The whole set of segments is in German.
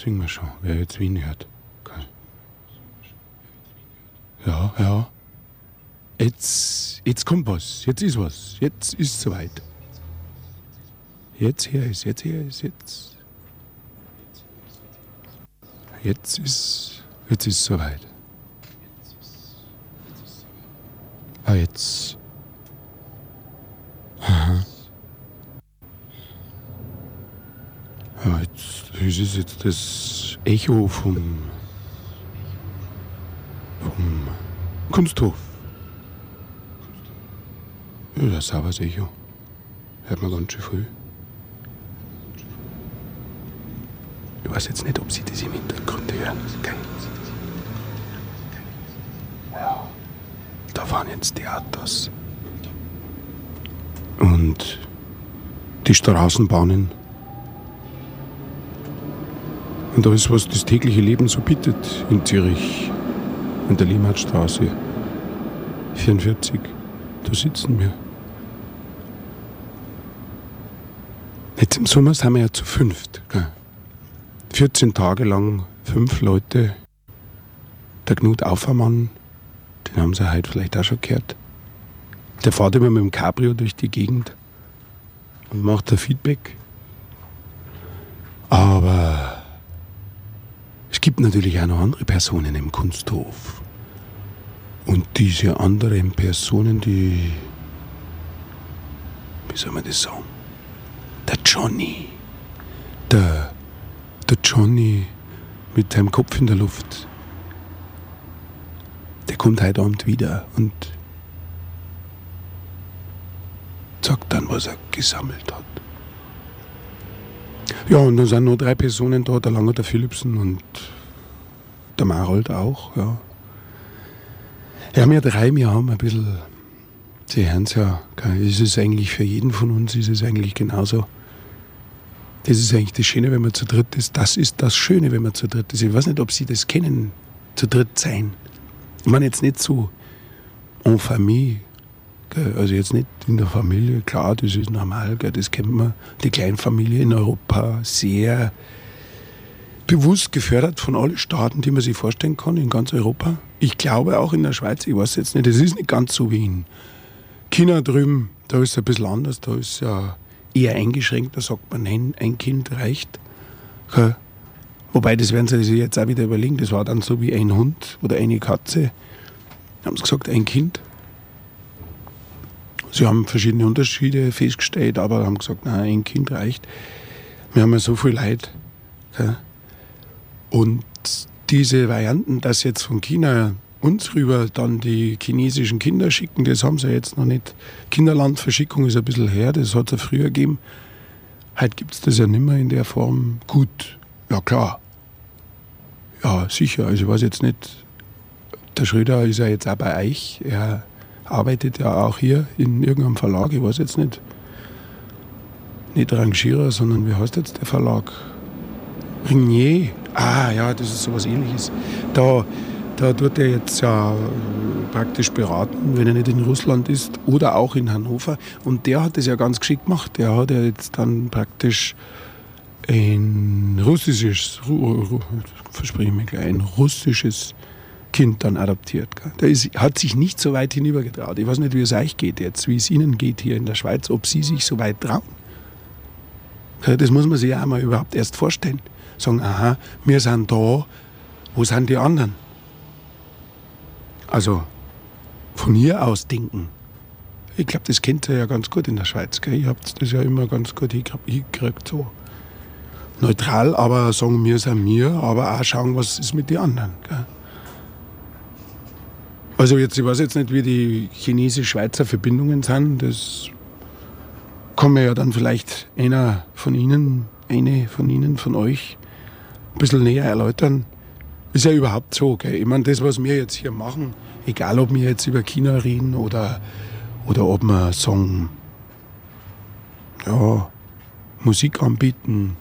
singen wir schon, wer jetzt Wien hört. Ja, ja. Jetzt, jetzt kommt was, jetzt ist was, jetzt ist soweit. Jetzt hier ist, jetzt hier ist, jetzt. Jetzt ist, jetzt ist soweit. Ah, jetzt. Aha. Ja, jetzt, das ist jetzt das Echo vom, vom Kunsthof. Ja, das ist aber das Echo. Hört man ganz schön früh. Ich weiß jetzt nicht, ob Sie das im Hintergrund hören. Ja, da fahren jetzt die Autos. Und die Straßenbahnen. Und alles, was das tägliche Leben so bietet in Zürich, in der Limmatstraße 44, da sitzen wir. Jetzt im Sommer sind wir ja zu fünft. Gell? 14 Tage lang fünf Leute. Der Knut Aufermann, den haben Sie heute vielleicht auch schon gehört. Der fährt immer mit dem Cabrio durch die Gegend und macht da Feedback. Aber es gibt natürlich auch noch andere Personen im Kunsthof. Und diese anderen Personen, die. Wie soll man das sagen? Der Johnny. Der der Johnny mit seinem Kopf in der Luft, der kommt heute Abend wieder und sagt dann, was er gesammelt hat. Ja, und dann sind noch drei Personen da, der Langer, der Philipsen und der Marold auch, ja. Ja, wir drei, wir haben ein bisschen, Sie hören es ja, ist eigentlich für jeden von uns, ist es eigentlich genauso das ist eigentlich das Schöne, wenn man zu dritt ist. Das ist das Schöne, wenn man zu dritt ist. Ich weiß nicht, ob Sie das kennen, zu dritt sein. Ich meine jetzt nicht so en famille, also jetzt nicht in der Familie, klar, das ist normal, das kennt man. Die Kleinfamilie in Europa sehr bewusst gefördert von allen Staaten, die man sich vorstellen kann, in ganz Europa. Ich glaube auch in der Schweiz, ich weiß jetzt nicht, das ist nicht ganz so wie in China drüben, da ist es ein bisschen anders, da ist ja eher eingeschränkt. Da sagt man, nein, ein Kind reicht. Wobei, das werden sie sich jetzt auch wieder überlegen. Das war dann so wie ein Hund oder eine Katze. Haben sie gesagt, ein Kind. Sie haben verschiedene Unterschiede festgestellt, aber haben gesagt, nein, ein Kind reicht. Wir haben ja so viel Leid. Und diese Varianten, dass jetzt von China uns rüber dann die chinesischen Kinder schicken. Das haben sie jetzt noch nicht. Kinderlandverschickung ist ein bisschen her, das hat es früher gegeben. Heute gibt es das ja nicht mehr in der Form. Gut, ja klar. Ja, sicher. Also ich weiß jetzt nicht, der Schröder ist ja jetzt auch bei euch. Er arbeitet ja auch hier in irgendeinem Verlag. Ich weiß jetzt nicht. Nicht Rangierer, sondern wie heißt jetzt der Verlag? Ringnier. Ah ja, das ist sowas ähnliches. Da da tut er jetzt ja äh, praktisch beraten, wenn er nicht in Russland ist oder auch in Hannover. Und der hat das ja ganz geschickt gemacht. Der hat ja jetzt dann praktisch ein russisches, verspreche mir gleich, ein russisches Kind dann adoptiert. Der ist, hat sich nicht so weit hinübergetraut. Ich weiß nicht, wie es euch geht jetzt, wie es Ihnen geht hier in der Schweiz, ob Sie sich so weit trauen. Das muss man sich ja einmal überhaupt erst vorstellen. Sagen, aha, wir sind da, wo sind die anderen? Also von hier aus denken. Ich glaube, das kennt ihr ja ganz gut in der Schweiz. Gell? Ihr habt das ja immer ganz gut hingekriegt. So. Neutral, aber sagen wir sind wir, aber auch schauen, was ist mit den anderen. Gell? Also jetzt, ich weiß jetzt nicht, wie die chinesisch-schweizer Verbindungen sind. Das kann mir ja dann vielleicht einer von Ihnen, eine von Ihnen, von euch ein bisschen näher erläutern. Ist ja überhaupt so. Gell? Ich meine, das, was wir jetzt hier machen, egal ob wir jetzt über China reden oder, oder ob wir sagen, ja, Musik anbieten,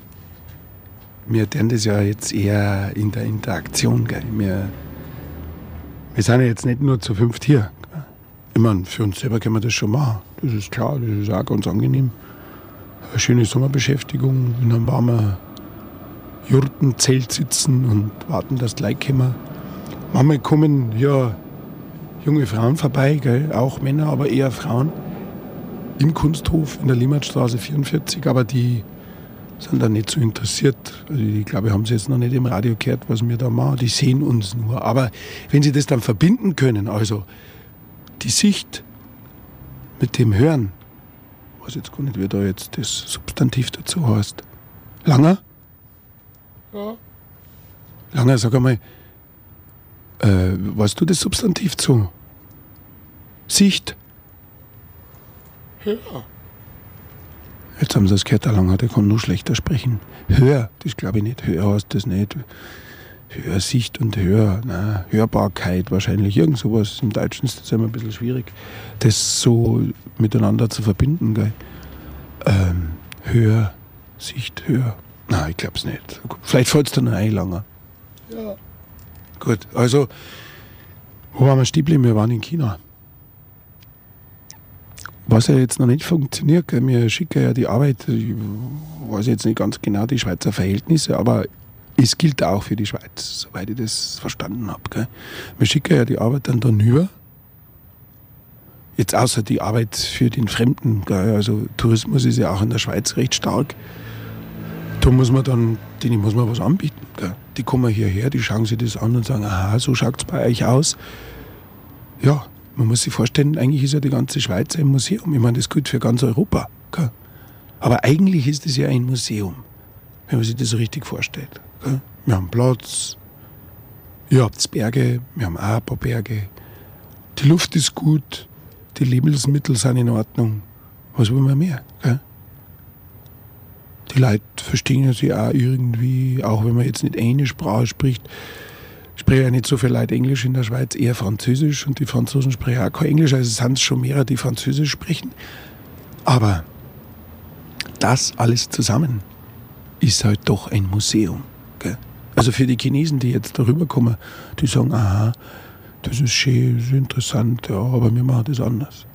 wir tun das ja jetzt eher in der Interaktion. Gell? Wir, wir sind ja jetzt nicht nur zu fünft hier. Gell? Ich meine, für uns selber können wir das schon machen. Das ist klar, das ist auch ganz angenehm. Eine schöne Sommerbeschäftigung. Dann waren wir Jurtenzelt sitzen und warten, dass die Leute kommen. Manchmal kommen ja junge Frauen vorbei, gell? auch Männer, aber eher Frauen, im Kunsthof in der Limmatstraße 44, aber die sind da nicht so interessiert. Also ich glaube, haben sie jetzt noch nicht im Radio gehört, was wir da machen. Die sehen uns nur. Aber wenn sie das dann verbinden können, also die Sicht mit dem Hören, weiß jetzt gar nicht, wie da jetzt das Substantiv dazu heißt. Langer? Ja. Langer, sag einmal, äh, weißt du das Substantiv zu? Sicht? Ja. Jetzt haben sie das gehört, der Langer, der kann nur schlechter sprechen. Hör, das glaube ich nicht. Hör heißt das nicht. Hörsicht und Hör, na, Hörbarkeit wahrscheinlich, irgend sowas. Im Deutschen ist das immer ein bisschen schwierig, das so miteinander zu verbinden. Gell? Ähm, Hör, Sicht, Hör. Nein, ich glaube es nicht. Vielleicht fällt es dir noch ein, Langer. Ja. Gut, also, wo waren wir stehen Wir waren in China. Was ja jetzt noch nicht funktioniert, gell? wir schicken ja die Arbeit, ich weiß jetzt nicht ganz genau die Schweizer Verhältnisse, aber es gilt auch für die Schweiz, soweit ich das verstanden habe. Wir schicken ja die Arbeit dann da rüber. Jetzt außer die Arbeit für den Fremden, gell? also Tourismus ist ja auch in der Schweiz recht stark. Da muss man dann, denen muss man was anbieten. Gell? Die kommen hierher, die schauen sich das an und sagen, aha, so schaut es bei euch aus. Ja, man muss sich vorstellen, eigentlich ist ja die ganze Schweiz ein Museum. Ich meine, das gilt für ganz Europa. Gell? Aber eigentlich ist es ja ein Museum, wenn man sich das so richtig vorstellt. Gell? Wir haben Platz, ihr habt Berge, wir haben auch ein paar Berge. Die Luft ist gut, die Lebensmittel sind in Ordnung. Was wollen wir mehr? Gell? Die Leute verstehen sich auch irgendwie, auch wenn man jetzt nicht eine Sprache spricht, sprechen ja nicht so viele Leute Englisch in der Schweiz, eher Französisch und die Franzosen sprechen auch kein Englisch, also sind es schon mehrere, die Französisch sprechen. Aber das alles zusammen ist halt doch ein Museum. Gell? Also für die Chinesen, die jetzt darüber kommen, die sagen, aha, das ist schön, das ist interessant, ja, aber wir machen das anders.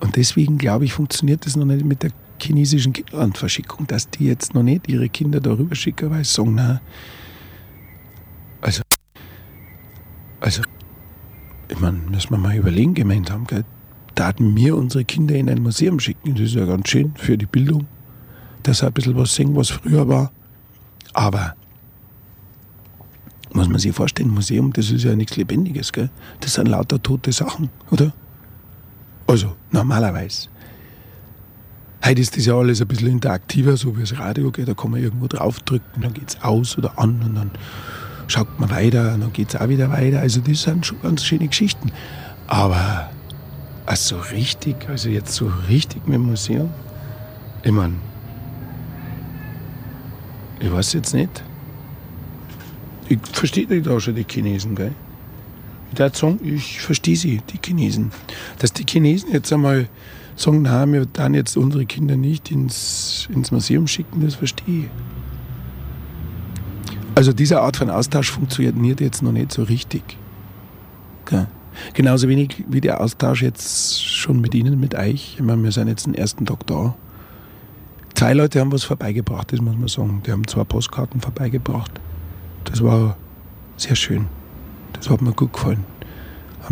Und deswegen glaube ich, funktioniert das noch nicht mit der chinesischen Kinderlandverschickung, dass die jetzt noch nicht ihre Kinder darüber schicken, weil sie sagen, na, also, also, ich meine, müssen wir mal überlegen gemeinsam, gell? Daten wir unsere Kinder in ein Museum schicken, das ist ja ganz schön für die Bildung, dass sie ein bisschen was sehen, was früher war. Aber muss man sich vorstellen, Museum, das ist ja nichts Lebendiges, gell? Das sind lauter tote Sachen, oder? Also, normalerweise. Heute ist das ja alles ein bisschen interaktiver, so wie das Radio geht. Da kann man irgendwo draufdrücken, dann geht es aus oder an und dann schaut man weiter und dann geht es auch wieder weiter. Also das sind schon ganz schöne Geschichten. Aber also richtig, also jetzt so richtig mit dem Museum, ich meine, ich weiß jetzt nicht. Ich verstehe die da schon, die Chinesen, gell? Ich würde sagen, ich verstehe sie, die Chinesen. Dass die Chinesen jetzt einmal sagen, nein, wir dann jetzt unsere Kinder nicht ins, ins Museum schicken, das verstehe ich. Also diese Art von Austausch funktioniert jetzt noch nicht so richtig. Okay. Genauso wenig wie der Austausch jetzt schon mit Ihnen, mit euch. Ich meine, wir sind jetzt den ersten Tag da. Zwei Leute haben was vorbeigebracht, das muss man sagen. Die haben zwei Postkarten vorbeigebracht. Das war sehr schön. Das hat mir gut gefallen.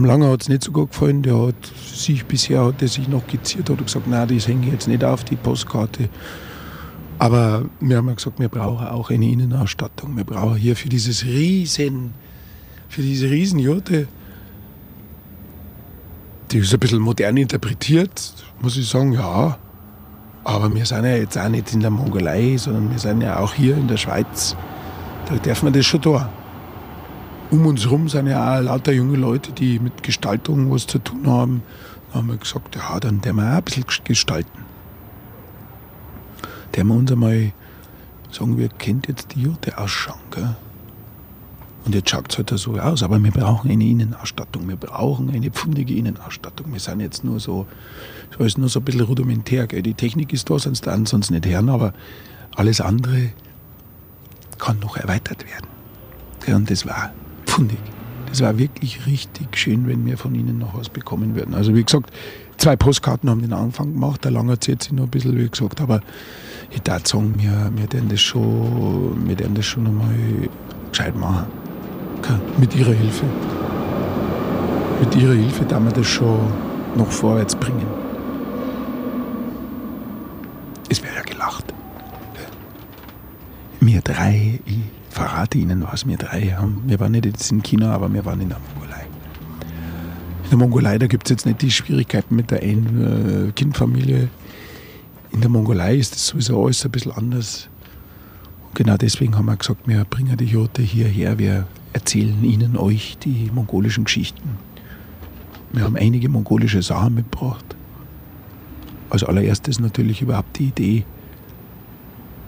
Am Langer hat es nicht so gut gefallen. Der hat sich bisher hat er sich noch geziert, hat gesagt, nein, das hänge ich jetzt nicht auf, die Postkarte. Aber wir haben ja gesagt, wir brauchen auch eine Innenausstattung. Wir brauchen hier für dieses riesen, für diese Riesenjote, die ist ein bisschen modern interpretiert, muss ich sagen, ja. Aber wir sind ja jetzt auch nicht in der Mongolei, sondern wir sind ja auch hier in der Schweiz. Da darf man das schon da. Um uns herum sind ja auch lauter junge Leute, die mit Gestaltung was zu tun haben. Da haben wir gesagt, ja, dann werden wir auch ein bisschen gestalten der wir uns einmal sagen, wir kennt jetzt die Jurte ausschauen. Gell? Und jetzt schaut es halt so aus, aber wir brauchen eine Innenausstattung, wir brauchen eine pfundige Innenausstattung. Wir sind jetzt nur so, so ist nur so ein bisschen rudimentär. Gell? Die Technik ist da, sonst dann sonst nicht hören, aber alles andere kann noch erweitert werden. Gell? Und das war pfundig. Das war wirklich richtig schön, wenn wir von Ihnen noch was bekommen würden. Also wie gesagt, zwei Postkarten haben den Anfang gemacht, der Langer zieht sich noch ein bisschen, wie gesagt, aber ich würde sagen, wir, wir werden das schon, wir schon einmal gescheit machen. Mit ihrer Hilfe. Mit ihrer Hilfe da wir das schon noch vorwärts bringen. Es wäre ja gelacht. Wir drei, ich verrate Ihnen was, wir drei haben. Wir waren nicht jetzt in China, aber wir waren in der Mongolei. In der Mongolei, da gibt es jetzt nicht die Schwierigkeiten mit der Ein-Kind-Familie. In der Mongolei ist das sowieso alles ein bisschen anders. Und genau deswegen haben wir gesagt, wir bringen die Jote hierher, wir erzählen Ihnen, euch, die mongolischen Geschichten. Wir haben einige mongolische Sachen mitgebracht. Als allererstes natürlich überhaupt die Idee,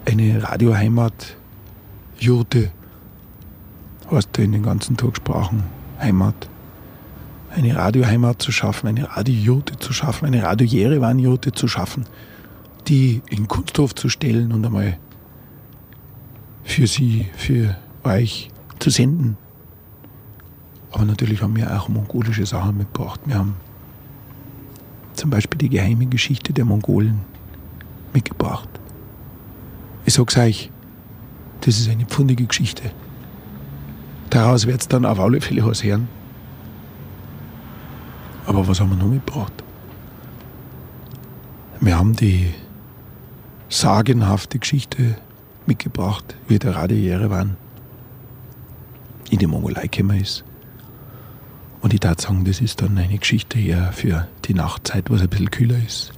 eine Radioheimat, Jurte, hast du in den ganzen Tag gesprochen, Heimat. Eine Radioheimat zu schaffen, eine Radiojurte zu schaffen, eine Radio Jerewan-Jurte zu schaffen, die in Kunsthof zu stellen und einmal für Sie, für euch zu senden. Aber natürlich haben wir auch mongolische Sachen mitgebracht. Wir haben zum Beispiel die geheime Geschichte der Mongolen mitgebracht. Ich sag's euch, das ist eine pfundige Geschichte. Daraus wird es dann auf alle Fälle was hören. Aber was haben wir noch mitgebracht? Wir haben die sagenhafte Geschichte mitgebracht, wie der Radio Jerewan in die Mongolei gekommen ist. Und ich darf sagen, das ist dann eine Geschichte eher für die Nachtzeit, wo es ein bisschen kühler ist.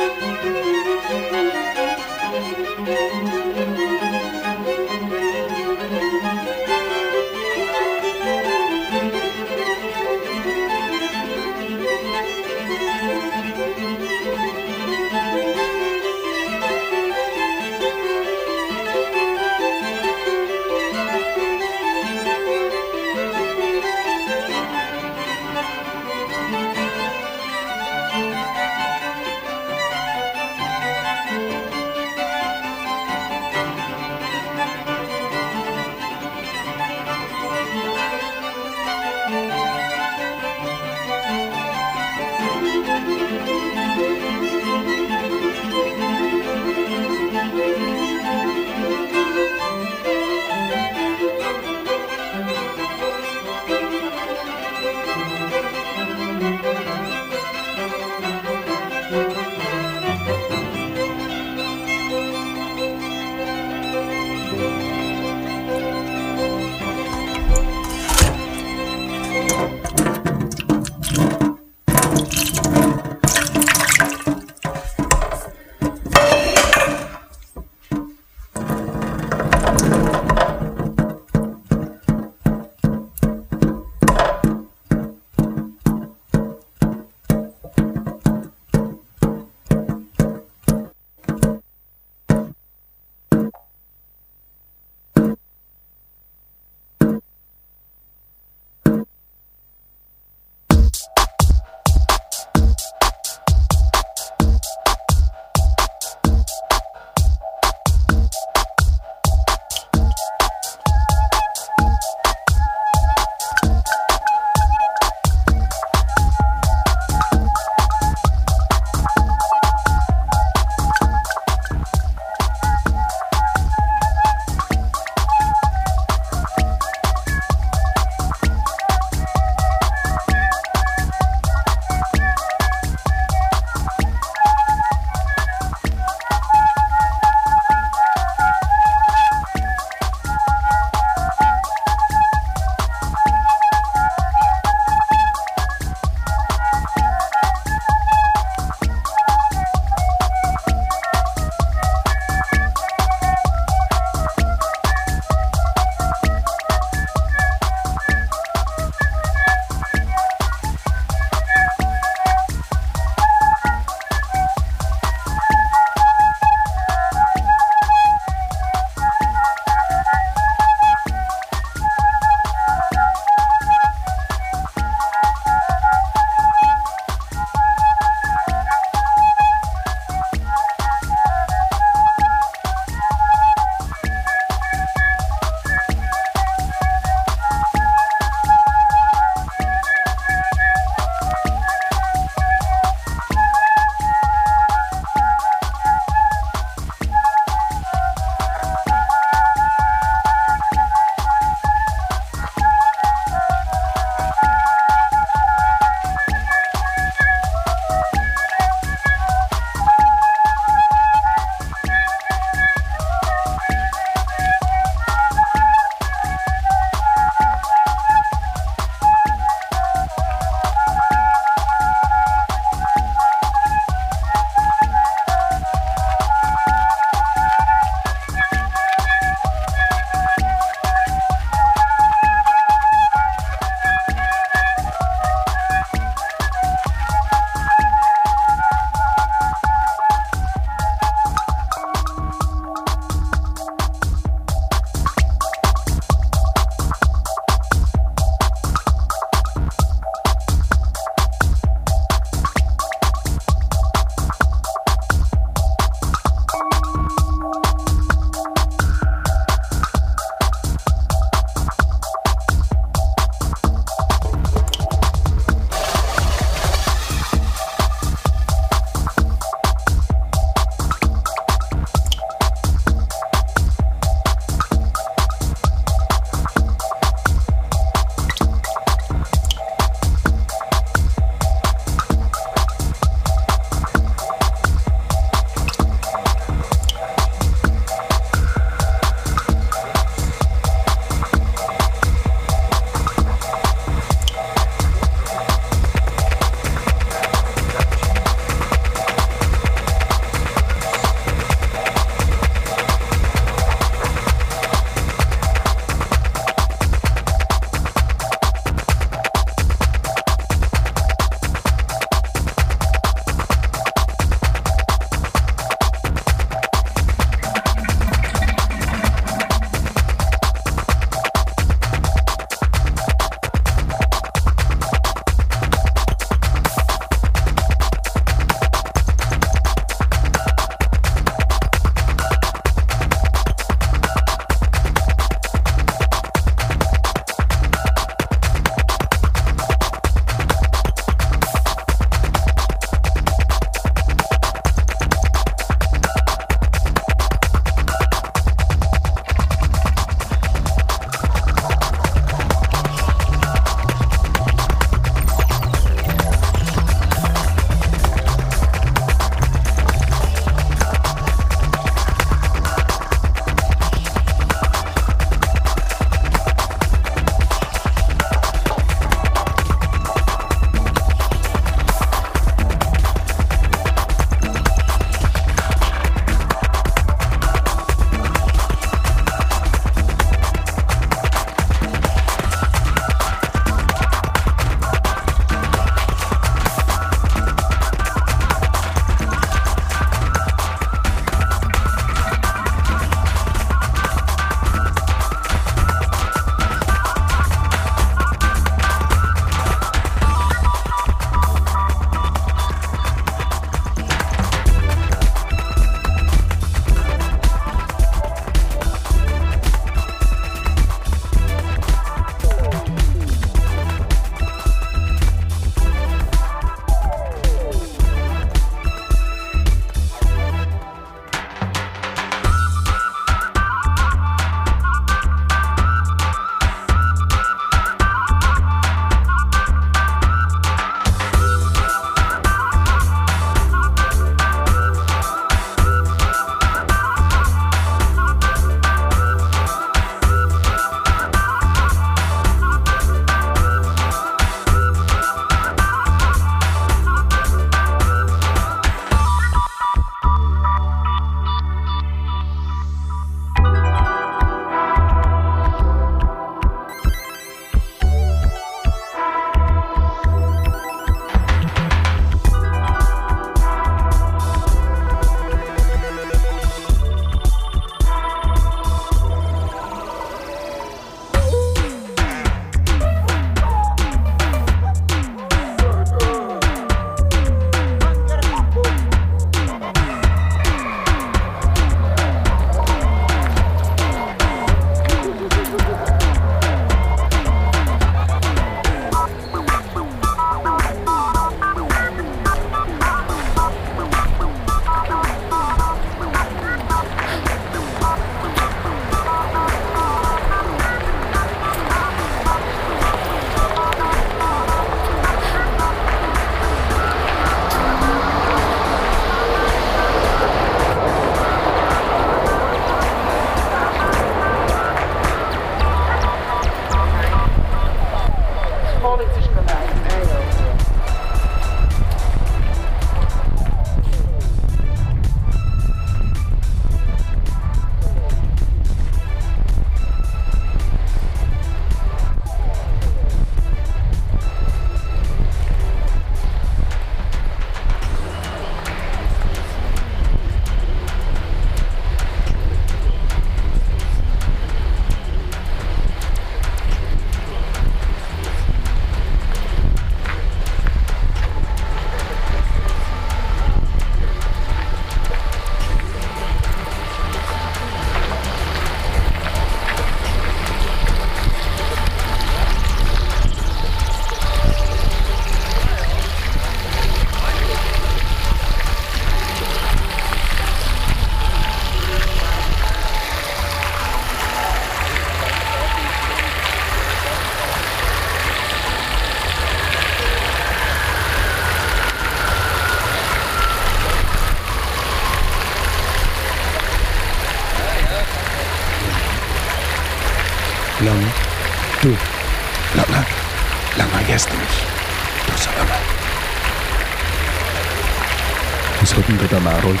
Da der Marold?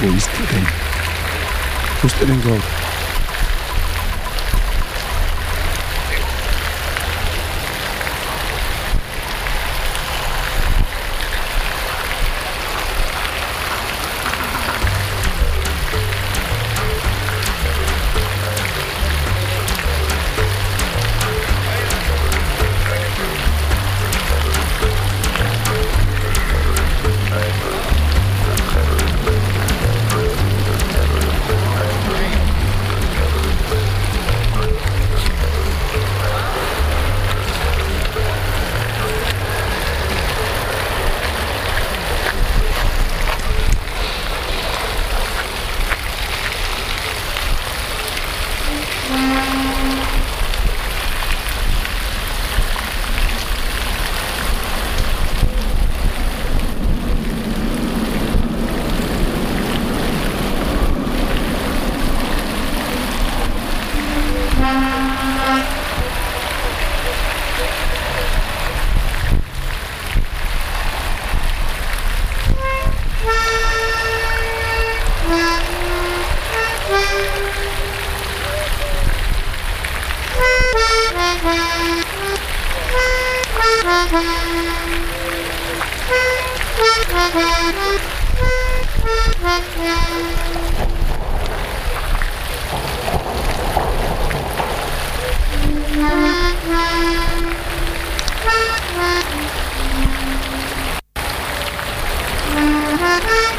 Wo ist der denn? Wo ist der denn gerade? Ha ha ha!